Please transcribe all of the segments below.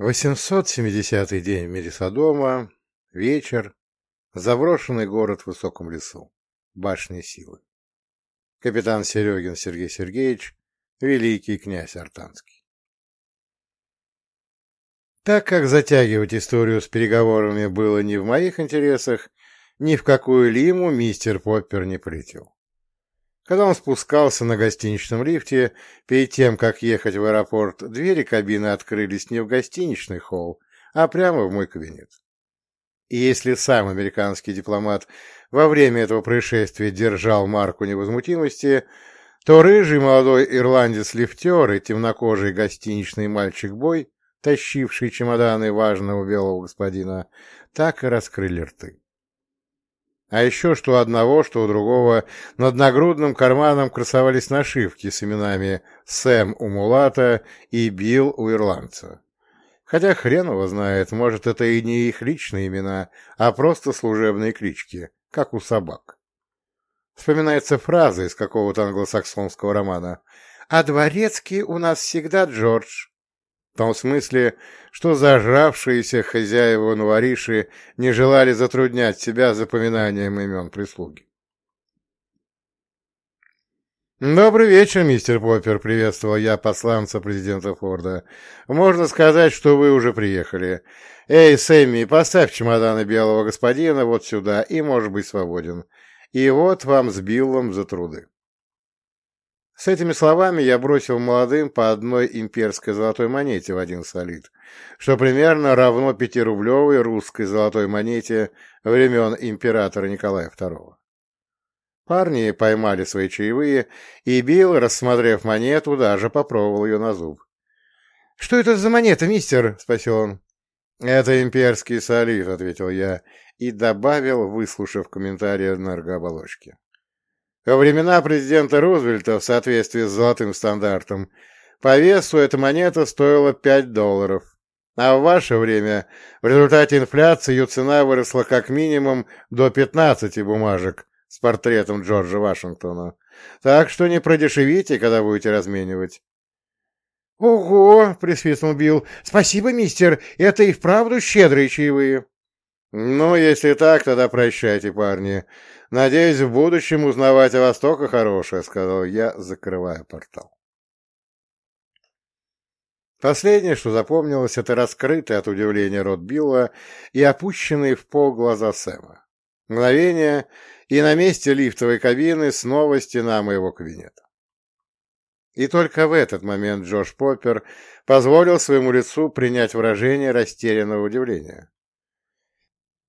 870-й день Мерисодома, вечер, заброшенный город в высоком лесу, башня силы. Капитан Серегин Сергей Сергеевич, великий князь Артанский. Так как затягивать историю с переговорами было не в моих интересах, ни в какую лиму мистер Поппер не полетел. Когда он спускался на гостиничном лифте, перед тем, как ехать в аэропорт, двери кабины открылись не в гостиничный холл, а прямо в мой кабинет. И если сам американский дипломат во время этого происшествия держал марку невозмутимости, то рыжий молодой ирландец-лифтер и темнокожий гостиничный мальчик-бой, тащивший чемоданы важного белого господина, так и раскрыли рты. А еще что у одного, что у другого над нагрудным карманом красовались нашивки с именами Сэм у мулата и Билл у ирландца. Хотя хрен его знает, может, это и не их личные имена, а просто служебные клички, как у собак. Вспоминается фраза из какого-то англосаксонского романа «А дворецкий у нас всегда Джордж». В том смысле, что зажравшиеся хозяева нуариши не желали затруднять себя запоминанием имен прислуги. «Добрый вечер, мистер Поппер», — приветствовал я посланца президента Форда. «Можно сказать, что вы уже приехали. Эй, Сэмми, поставь чемоданы белого господина вот сюда и можешь быть свободен. И вот вам с Биллом за труды». С этими словами я бросил молодым по одной имперской золотой монете в один солид, что примерно равно пятирублевой русской золотой монете времен императора Николая II. Парни поймали свои чаевые, и Билл, рассмотрев монету, даже попробовал ее на зуб. — Что это за монета, мистер? — спросил он. — Это имперский солид, — ответил я и добавил, выслушав комментарий энергооболочки. Во времена президента Рузвельта, в соответствии с золотым стандартом, по весу эта монета стоила 5 долларов, а в ваше время в результате инфляции ее цена выросла как минимум до 15 бумажек с портретом Джорджа Вашингтона. Так что не продешевите, когда будете разменивать. — Ого! — присвистнул Билл. — Спасибо, мистер, это и вправду щедрые чаевые. — Ну, если так, тогда прощайте, парни. «Надеюсь, в будущем узнавать о Востоке хорошее», — сказал я, закрывая портал. Последнее, что запомнилось, это раскрытый от удивления рот Билла и опущенные в пол глаза Сэма. Мгновение, и на месте лифтовой кабины снова стена моего кабинета. И только в этот момент Джош Поппер позволил своему лицу принять выражение растерянного удивления.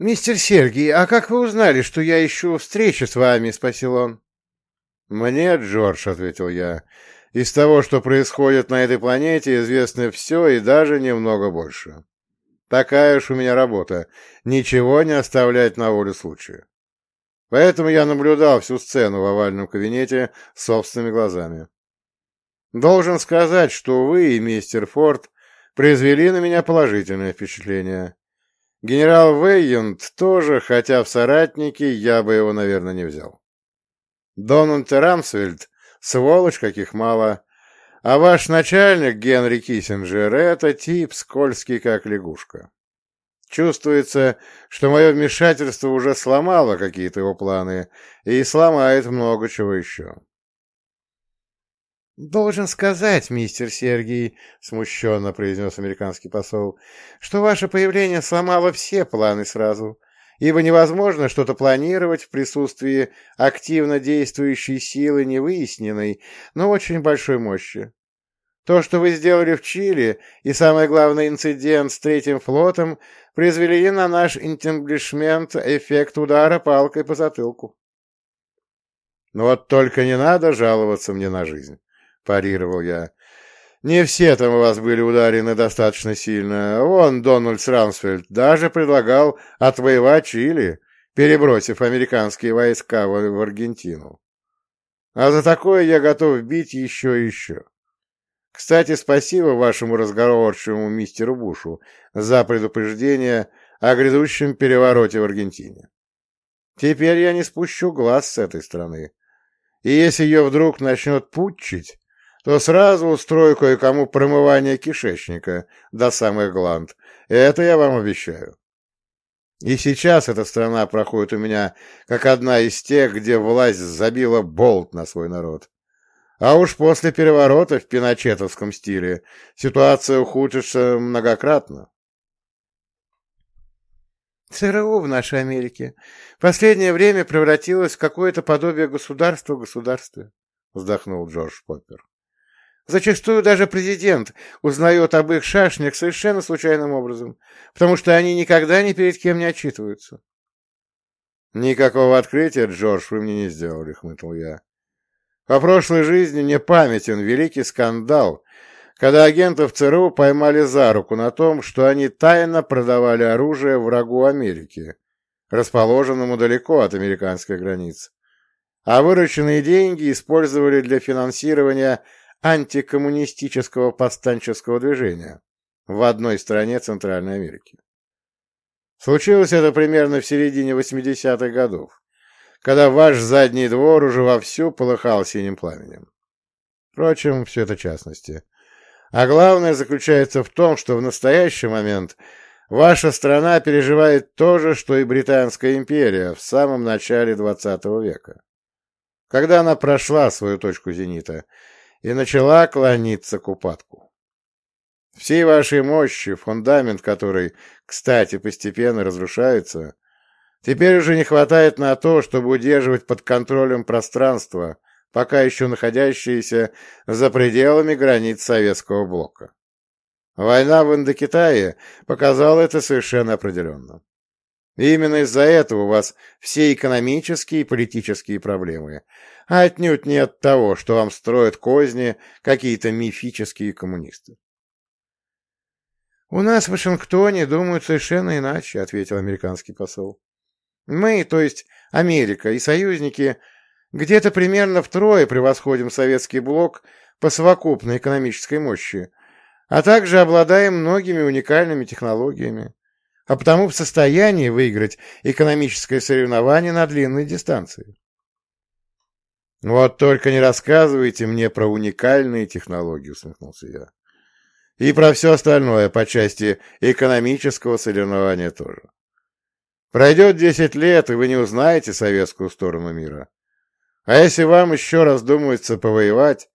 «Мистер Сергий, а как вы узнали, что я ищу встречи с вами?» — спросил он. «Мне, Джордж», — ответил я, — «из того, что происходит на этой планете, известно все и даже немного больше. Такая уж у меня работа — ничего не оставлять на волю случая. Поэтому я наблюдал всю сцену в овальном кабинете собственными глазами. Должен сказать, что вы и мистер Форд произвели на меня положительное впечатление». Генерал Вейюнд тоже, хотя в соратники, я бы его, наверное, не взял. Дональд Рамсвельд — сволочь, каких мало, а ваш начальник, Генри Киссинджер, — это тип скользкий, как лягушка. Чувствуется, что мое вмешательство уже сломало какие-то его планы и сломает много чего еще. «Должен сказать, мистер Сергий», — смущенно произнес американский посол, «что ваше появление сломало все планы сразу, ибо невозможно что-то планировать в присутствии активно действующей силы невыясненной, но очень большой мощи. То, что вы сделали в Чили, и самое главное инцидент с Третьим флотом, произвели на наш интенглишмент эффект удара палкой по затылку. Но вот только не надо жаловаться мне на жизнь. — парировал я. «Не все там у вас были ударены достаточно сильно. Вон Дональд Срамсфельд даже предлагал отвоевать Чили, перебросив американские войска в, в Аргентину. А за такое я готов бить еще и еще. Кстати, спасибо вашему разговорчивому мистеру Бушу за предупреждение о грядущем перевороте в Аргентине. Теперь я не спущу глаз с этой страны. И если ее вдруг начнет путчить, то сразу устрою кое-кому промывание кишечника до самых гланд. Это я вам обещаю. И сейчас эта страна проходит у меня как одна из тех, где власть забила болт на свой народ. А уж после переворота в пиночетовском стиле ситуация ухудшится многократно. ЦРУ в нашей Америке последнее время превратилось в какое-то подобие государства в государстве, вздохнул Джордж Поппер. Зачастую даже президент узнает об их шашнях совершенно случайным образом, потому что они никогда ни перед кем не отчитываются. «Никакого открытия, Джордж, вы мне не сделали», — хмыкнул я. «По прошлой жизни не памятен великий скандал, когда агентов ЦРУ поймали за руку на том, что они тайно продавали оружие врагу Америки, расположенному далеко от американской границы, а вырученные деньги использовали для финансирования антикоммунистического повстанческого движения в одной стране Центральной Америки. Случилось это примерно в середине 80-х годов, когда ваш задний двор уже вовсю полыхал синим пламенем. Впрочем, все это частности. А главное заключается в том, что в настоящий момент ваша страна переживает то же, что и Британская империя в самом начале XX века, когда она прошла свою точку зенита и начала клониться к упадку. Всей вашей мощи, фундамент которой, кстати, постепенно разрушается, теперь уже не хватает на то, чтобы удерживать под контролем пространство, пока еще находящееся за пределами границ советского блока. Война в Индокитае показала это совершенно определенно. И именно из-за этого у вас все экономические и политические проблемы, а отнюдь не от того, что вам строят козни какие-то мифические коммунисты. «У нас в Вашингтоне думают совершенно иначе», — ответил американский посол. «Мы, то есть Америка и союзники, где-то примерно втрое превосходим советский блок по совокупной экономической мощи, а также обладаем многими уникальными технологиями, а потому в состоянии выиграть экономическое соревнование на длинной дистанции. «Вот только не рассказывайте мне про уникальные технологии», — усмехнулся я. «И про все остальное по части экономического соревнования тоже. Пройдет десять лет, и вы не узнаете советскую сторону мира. А если вам еще раз думается повоевать,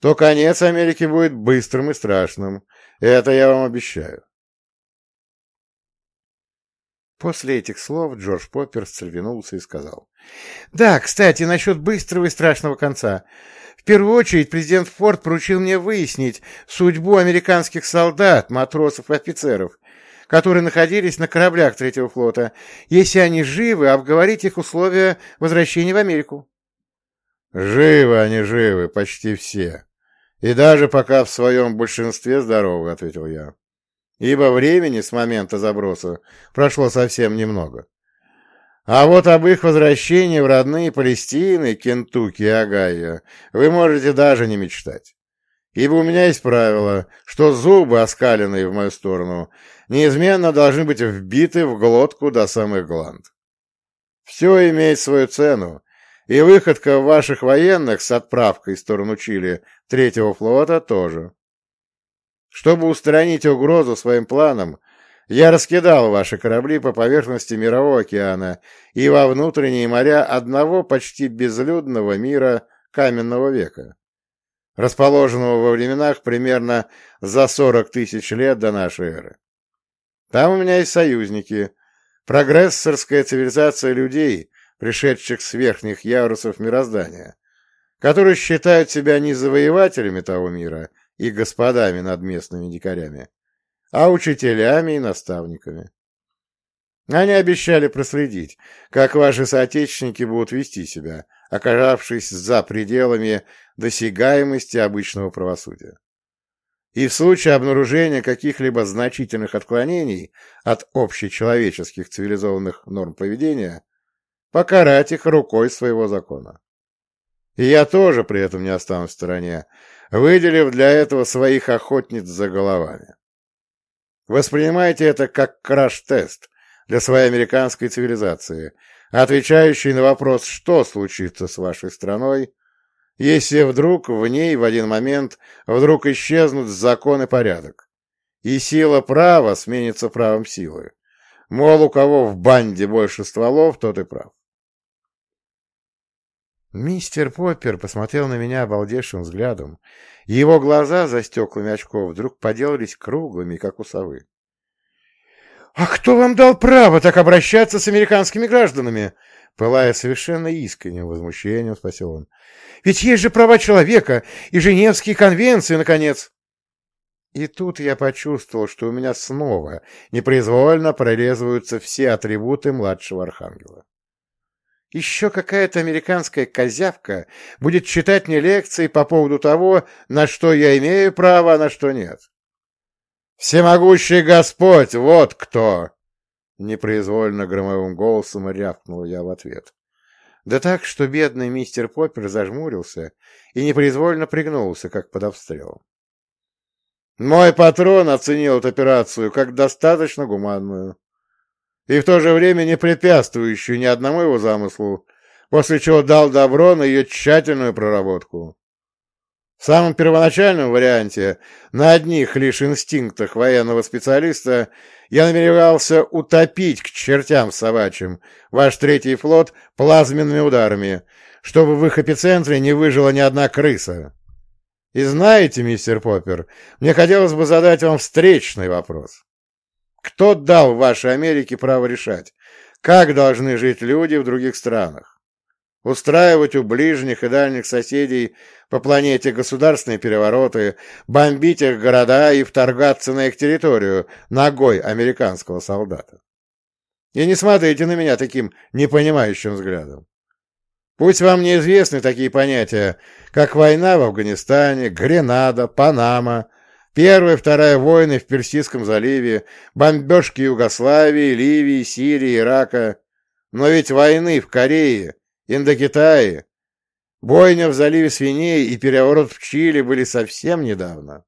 то конец Америки будет быстрым и страшным. Это я вам обещаю». После этих слов Джордж Поппер сцельвинулся и сказал. «Да, кстати, насчет быстрого и страшного конца. В первую очередь президент Форд поручил мне выяснить судьбу американских солдат, матросов и офицеров, которые находились на кораблях Третьего флота, если они живы, обговорить их условия возвращения в Америку». «Живы они живы, почти все. И даже пока в своем большинстве здоровы», — ответил я ибо времени с момента заброса прошло совсем немного. А вот об их возвращении в родные Палестины, Кентукки и Огайо вы можете даже не мечтать. Ибо у меня есть правило, что зубы, оскаленные в мою сторону, неизменно должны быть вбиты в глотку до самых гланд. Все имеет свою цену, и выходка ваших военных с отправкой в сторону Чили Третьего флота тоже. Чтобы устранить угрозу своим планам, я раскидал ваши корабли по поверхности Мирового океана и во внутренние моря одного почти безлюдного мира каменного века, расположенного во временах примерно за 40 тысяч лет до нашей эры. Там у меня есть союзники, прогрессорская цивилизация людей, пришедших с верхних ярусов мироздания, которые считают себя не завоевателями того мира, и господами над местными дикарями, а учителями и наставниками. Они обещали проследить, как ваши соотечественники будут вести себя, оказавшись за пределами досягаемости обычного правосудия. И в случае обнаружения каких-либо значительных отклонений от общечеловеческих цивилизованных норм поведения, покарать их рукой своего закона. И я тоже при этом не останусь в стороне, выделив для этого своих охотниц за головами. Воспринимайте это как краш-тест для своей американской цивилизации, отвечающий на вопрос, что случится с вашей страной, если вдруг в ней в один момент вдруг исчезнут закон и порядок, и сила права сменится правом силы. Мол, у кого в банде больше стволов, тот и прав. Мистер Поппер посмотрел на меня обалдевшим взглядом, и его глаза за стеклами очков вдруг поделались круглыми, как у совы. — А кто вам дал право так обращаться с американскими гражданами? Пылая совершенно искренним возмущением, спросил он. — Ведь есть же права человека и Женевские конвенции, наконец! И тут я почувствовал, что у меня снова непроизвольно прорезываются все атрибуты младшего архангела. Еще какая-то американская козявка будет читать мне лекции по поводу того, на что я имею право, а на что нет. «Всемогущий Господь, вот кто!» Непроизвольно громовым голосом рявкнул я в ответ. Да так, что бедный мистер Поппер зажмурился и непроизвольно пригнулся, как под обстрелом. Мой патрон оценил эту операцию как достаточно гуманную и в то же время не препятствующую ни одному его замыслу, после чего дал добро на ее тщательную проработку. В самом первоначальном варианте, на одних лишь инстинктах военного специалиста, я намеревался утопить к чертям собачьим ваш третий флот плазменными ударами, чтобы в их эпицентре не выжила ни одна крыса. И знаете, мистер Поппер, мне хотелось бы задать вам встречный вопрос. Кто дал вашей Америке право решать, как должны жить люди в других странах? Устраивать у ближних и дальних соседей по планете государственные перевороты, бомбить их города и вторгаться на их территорию ногой американского солдата. И не смотрите на меня таким непонимающим взглядом. Пусть вам неизвестны такие понятия, как война в Афганистане, Гренада, Панама, Первая и Вторая войны в Персидском заливе, бомбежки Югославии, Ливии, Сирии, Ирака. Но ведь войны в Корее, Индокитае, бойня в заливе свиней и переворот в Чили были совсем недавно.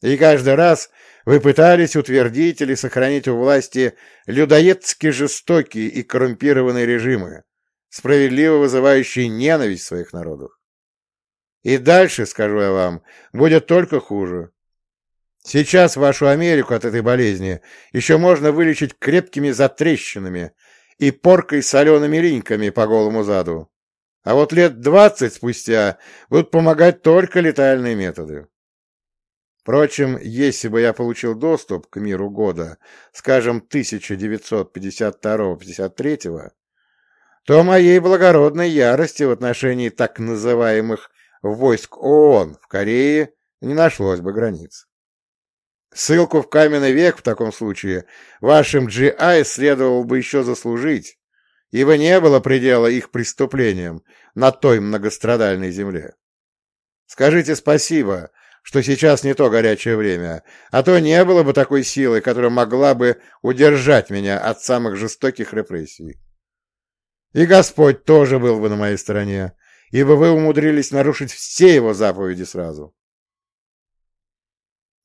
И каждый раз вы пытались утвердить или сохранить у власти людоедски жестокие и коррумпированные режимы, справедливо вызывающие ненависть своих народов. И дальше, скажу я вам, будет только хуже. Сейчас вашу Америку от этой болезни еще можно вылечить крепкими затрещинами и поркой солеными линьками по голому заду. А вот лет двадцать спустя будут помогать только летальные методы. Впрочем, если бы я получил доступ к миру года, скажем, 1952-53, то моей благородной ярости в отношении так называемых войск ООН в Корее не нашлось бы границ. Ссылку в каменный век в таком случае вашим GI следовало бы еще заслужить, ибо не было предела их преступлениям на той многострадальной земле. Скажите спасибо, что сейчас не то горячее время, а то не было бы такой силы, которая могла бы удержать меня от самых жестоких репрессий. И Господь тоже был бы на моей стороне, ибо вы умудрились нарушить все его заповеди сразу.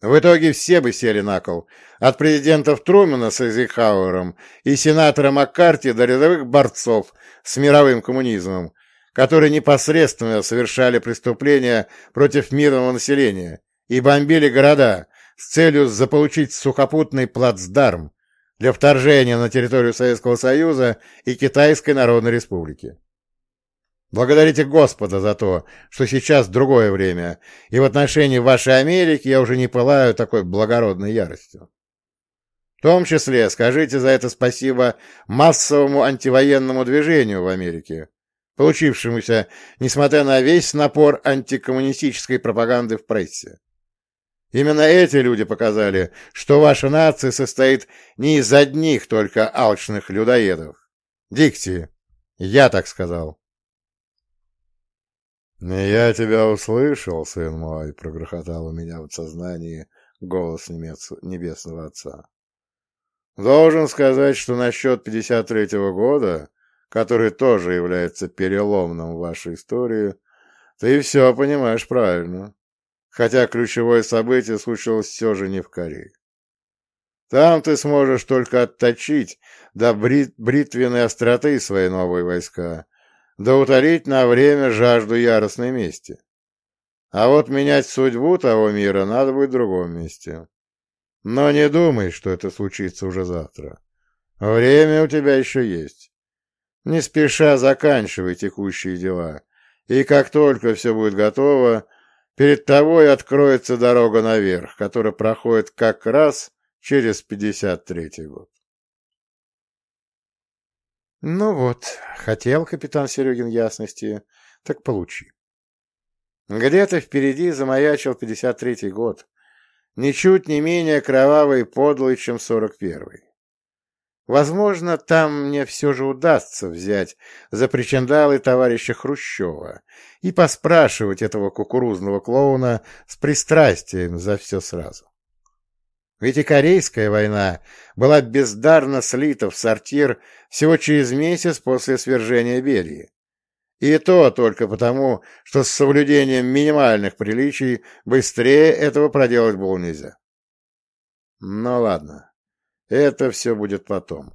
В итоге все бы сели на кол, от президентов Трумэна с Эйзенхауэром и сенатора Маккарти до рядовых борцов с мировым коммунизмом, которые непосредственно совершали преступления против мирного населения и бомбили города с целью заполучить сухопутный плацдарм для вторжения на территорию Советского Союза и Китайской Народной Республики. Благодарите Господа за то, что сейчас другое время, и в отношении вашей Америки я уже не пылаю такой благородной яростью. В том числе скажите за это спасибо массовому антивоенному движению в Америке, получившемуся, несмотря на весь напор антикоммунистической пропаганды в прессе. Именно эти люди показали, что ваша нация состоит не из одних только алчных людоедов. Дикти, я так сказал. «Я тебя услышал, сын мой», — прогрохотал у меня в сознании голос немец... небесного отца. «Должен сказать, что насчет 53-го года, который тоже является переломным в вашей истории, ты все понимаешь правильно, хотя ключевое событие случилось все же не в Корее. Там ты сможешь только отточить до брит бритвенной остроты свои новые войска, да утолить на время жажду яростной мести. А вот менять судьбу того мира надо будет в другом месте. Но не думай, что это случится уже завтра. Время у тебя еще есть. Не спеша заканчивай текущие дела, и как только все будет готово, перед тобой откроется дорога наверх, которая проходит как раз через 53-й год. Ну вот, хотел капитан Серегин ясности, так получи. Где-то впереди замаячил 53-й год, ничуть не менее кровавый и подлый, чем 41-й. Возможно, там мне все же удастся взять за причиндалы товарища Хрущева и поспрашивать этого кукурузного клоуна с пристрастием за все сразу. Ведь и Корейская война была бездарно слита в сортир всего через месяц после свержения Берии. И то только потому, что с соблюдением минимальных приличий быстрее этого проделать было нельзя. Ну ладно, это все будет потом.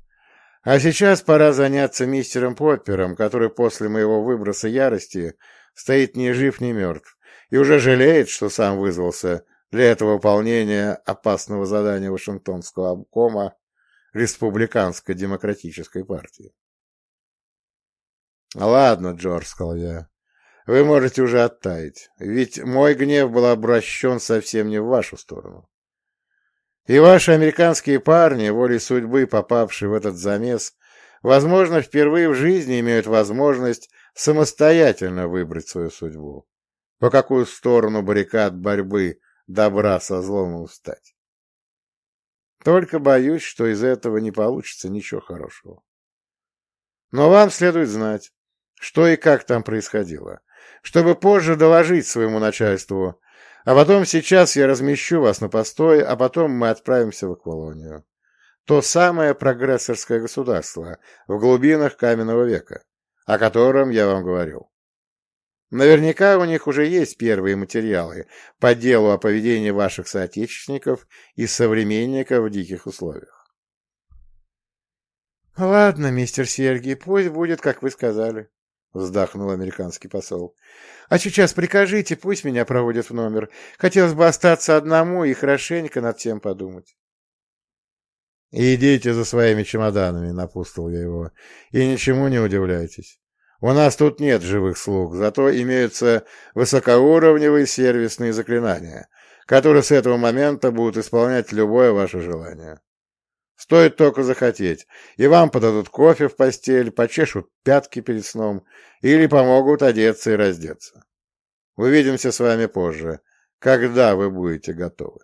А сейчас пора заняться мистером Поппером, который после моего выброса ярости стоит ни жив, ни мертв, и уже жалеет, что сам вызвался для этого выполнения опасного задания Вашингтонского обкома Республиканской демократической партии. «Ладно, Джордж», — сказал я, — «вы можете уже оттаять, ведь мой гнев был обращен совсем не в вашу сторону. И ваши американские парни, волей судьбы попавшие в этот замес, возможно, впервые в жизни имеют возможность самостоятельно выбрать свою судьбу, по какую сторону баррикад борьбы добра со злом устать. Только боюсь, что из этого не получится ничего хорошего. Но вам следует знать, что и как там происходило, чтобы позже доложить своему начальству, а потом сейчас я размещу вас на постой, а потом мы отправимся в Аквалонию. То самое прогрессорское государство в глубинах каменного века, о котором я вам говорил. Наверняка у них уже есть первые материалы по делу о поведении ваших соотечественников и современников в диких условиях. — Ладно, мистер Сергий, пусть будет, как вы сказали, — вздохнул американский посол. — А сейчас прикажите, пусть меня проводят в номер. Хотелось бы остаться одному и хорошенько над тем подумать. — Идите за своими чемоданами, — напустил я его, — и ничему не удивляйтесь. У нас тут нет живых слуг, зато имеются высокоуровневые сервисные заклинания, которые с этого момента будут исполнять любое ваше желание. Стоит только захотеть, и вам подадут кофе в постель, почешут пятки перед сном или помогут одеться и раздеться. Увидимся с вами позже, когда вы будете готовы.